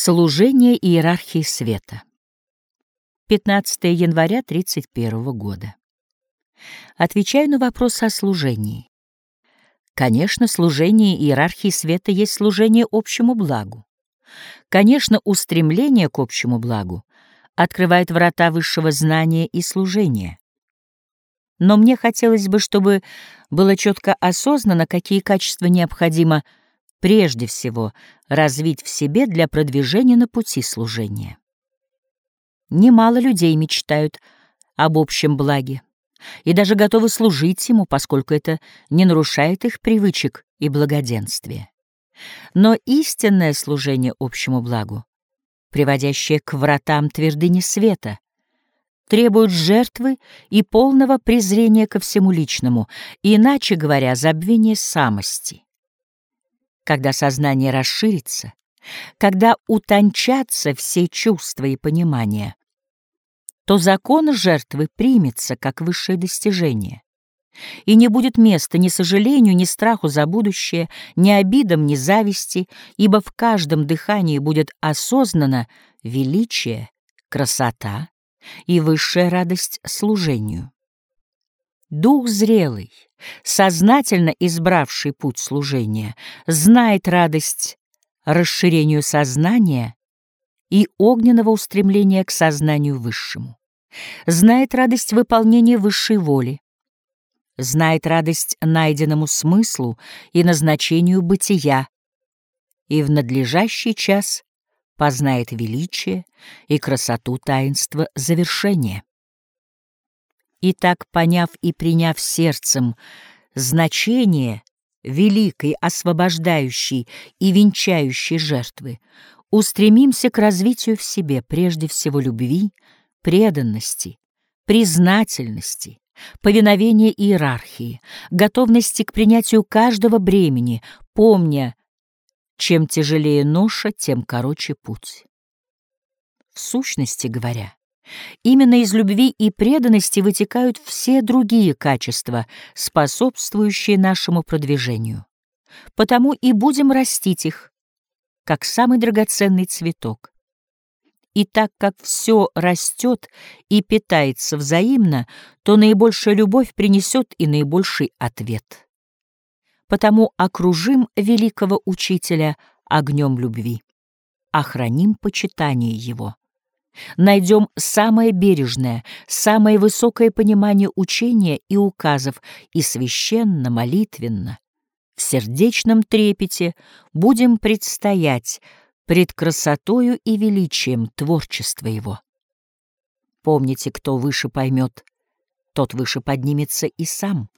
Служение иерархии света. 15 января 31 года. Отвечаю на вопрос о служении. Конечно, служение иерархии света есть служение общему благу. Конечно, устремление к общему благу открывает врата высшего знания и служения. Но мне хотелось бы, чтобы было четко осознано, какие качества необходимо – прежде всего развить в себе для продвижения на пути служения. Немало людей мечтают об общем благе и даже готовы служить ему, поскольку это не нарушает их привычек и благоденствия. Но истинное служение общему благу, приводящее к вратам твердыни света, требует жертвы и полного презрения ко всему личному, иначе говоря, забвения самости когда сознание расширится, когда утончатся все чувства и понимания, то закон жертвы примется как высшее достижение, и не будет места ни сожалению, ни страху за будущее, ни обидам, ни зависти, ибо в каждом дыхании будет осознана величие, красота и высшая радость служению. Дух зрелый, сознательно избравший путь служения, знает радость расширению сознания и огненного устремления к сознанию высшему, знает радость выполнения высшей воли, знает радость найденному смыслу и назначению бытия, и в надлежащий час познает величие и красоту таинства завершения. И так, поняв и приняв сердцем значение великой, освобождающей и венчающей жертвы, устремимся к развитию в себе прежде всего любви, преданности, признательности, повиновения иерархии, готовности к принятию каждого бремени, помня, чем тяжелее ноша, тем короче путь. В сущности говоря, Именно из любви и преданности вытекают все другие качества, способствующие нашему продвижению. Потому и будем растить их, как самый драгоценный цветок. И так как все растет и питается взаимно, то наибольшая любовь принесет и наибольший ответ. Потому окружим великого учителя огнем любви, охраним почитание его найдем самое бережное, самое высокое понимание учения и указов и священно, молитвенно, в сердечном трепете будем предстоять пред красотою и величием творчества его. Помните, кто выше поймет, тот выше поднимется и сам.